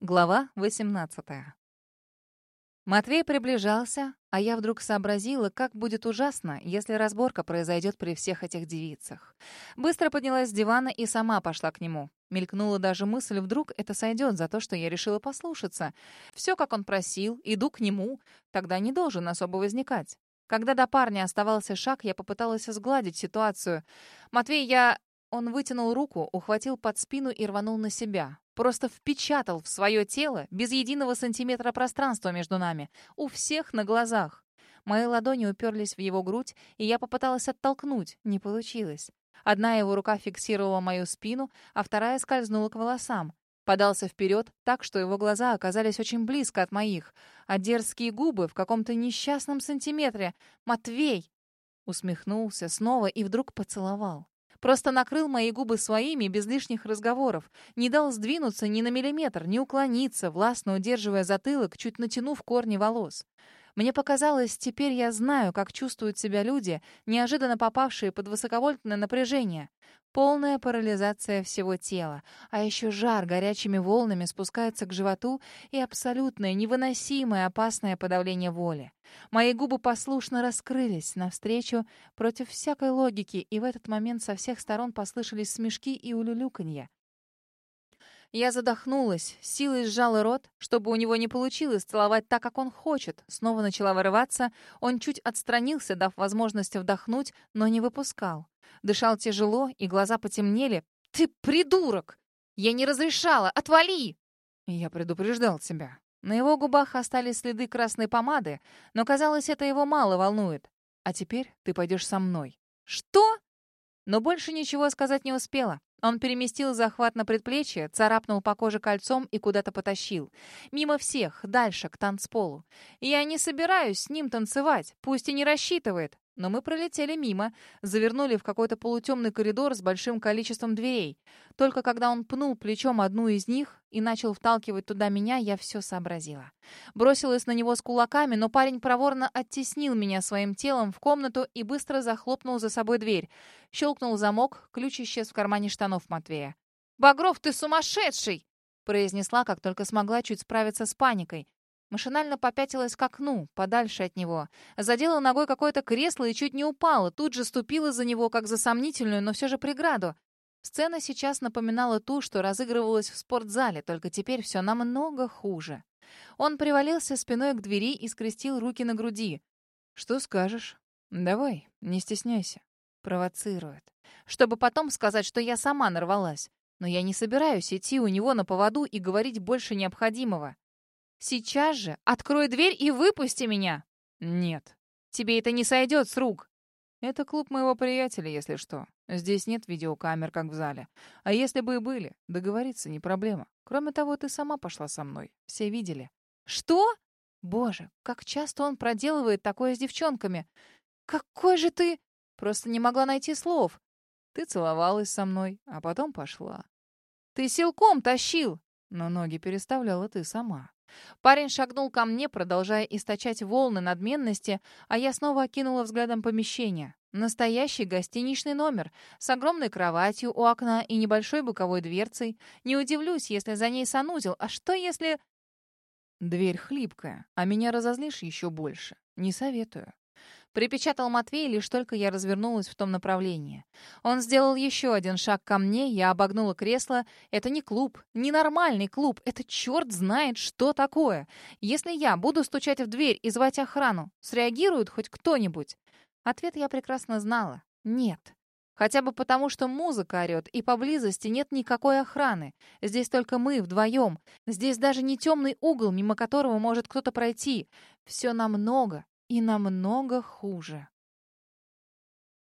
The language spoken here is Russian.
Глава 18. Матвей приближался, а я вдруг сообразила, как будет ужасно, если разборка произойдет при всех этих девицах. Быстро поднялась с дивана и сама пошла к нему. Мелькнула даже мысль, вдруг это сойдет за то, что я решила послушаться. Все, как он просил, иду к нему, тогда не должен особо возникать. Когда до парня оставался шаг, я попыталась сгладить ситуацию. «Матвей, я...» Он вытянул руку, ухватил под спину и рванул на себя. Просто впечатал в свое тело без единого сантиметра пространства между нами. У всех на глазах. Мои ладони уперлись в его грудь, и я попыталась оттолкнуть. Не получилось. Одна его рука фиксировала мою спину, а вторая скользнула к волосам. Подался вперед так, что его глаза оказались очень близко от моих, а дерзкие губы в каком-то несчастном сантиметре. «Матвей!» Усмехнулся снова и вдруг поцеловал. Просто накрыл мои губы своими без лишних разговоров. Не дал сдвинуться ни на миллиметр, ни уклониться, властно удерживая затылок, чуть натянув корни волос. Мне показалось, теперь я знаю, как чувствуют себя люди, неожиданно попавшие под высоковольтное напряжение. Полная парализация всего тела, а еще жар горячими волнами спускается к животу и абсолютное, невыносимое, опасное подавление воли. Мои губы послушно раскрылись навстречу против всякой логики, и в этот момент со всех сторон послышались смешки и улюлюканье. Я задохнулась, силой сжала рот, чтобы у него не получилось целовать так, как он хочет. Снова начала вырываться. Он чуть отстранился, дав возможность вдохнуть, но не выпускал. Дышал тяжело, и глаза потемнели. «Ты придурок! Я не разрешала! Отвали!» Я предупреждал тебя. На его губах остались следы красной помады, но, казалось, это его мало волнует. А теперь ты пойдешь со мной. «Что?» Но больше ничего сказать не успела. Он переместил захват на предплечье, царапнул по коже кольцом и куда-то потащил. Мимо всех, дальше, к танцполу. Я не собираюсь с ним танцевать, пусть и не рассчитывает. Но мы пролетели мимо, завернули в какой-то полутемный коридор с большим количеством дверей. Только когда он пнул плечом одну из них и начал вталкивать туда меня, я все сообразила. Бросилась на него с кулаками, но парень проворно оттеснил меня своим телом в комнату и быстро захлопнул за собой дверь. Щелкнул замок, ключ исчез в кармане штанов Матвея. «Багров, ты сумасшедший!» произнесла, как только смогла чуть справиться с паникой. Машинально попятилась к окну, подальше от него. Задела ногой какое-то кресло и чуть не упала. Тут же ступила за него, как за сомнительную, но все же преграду. Сцена сейчас напоминала ту, что разыгрывалась в спортзале, только теперь все намного хуже. Он привалился спиной к двери и скрестил руки на груди. «Что скажешь? Давай, не стесняйся». Провоцирует. Чтобы потом сказать, что я сама нарвалась. Но я не собираюсь идти у него на поводу и говорить больше необходимого. Сейчас же открой дверь и выпусти меня!» «Нет. Тебе это не сойдет с рук!» «Это клуб моего приятеля, если что. Здесь нет видеокамер, как в зале. А если бы и были, договориться не проблема. Кроме того, ты сама пошла со мной. Все видели». «Что? Боже, как часто он проделывает такое с девчонками! Какой же ты...» Просто не могла найти слов. Ты целовалась со мной, а потом пошла. Ты силком тащил, но ноги переставляла ты сама. Парень шагнул ко мне, продолжая источать волны надменности, а я снова окинула взглядом помещение. Настоящий гостиничный номер с огромной кроватью у окна и небольшой боковой дверцей. Не удивлюсь, если за ней санузел. А что если... Дверь хлипкая, а меня разозлишь еще больше. Не советую. Припечатал Матвей, лишь только я развернулась в том направлении. Он сделал еще один шаг ко мне, я обогнула кресло. Это не клуб, не нормальный клуб, это черт знает, что такое. Если я буду стучать в дверь и звать охрану, среагирует хоть кто-нибудь? Ответ я прекрасно знала. Нет. Хотя бы потому, что музыка орёт, и поблизости нет никакой охраны. Здесь только мы вдвоем. Здесь даже не темный угол, мимо которого может кто-то пройти. Все намного, и намного хуже.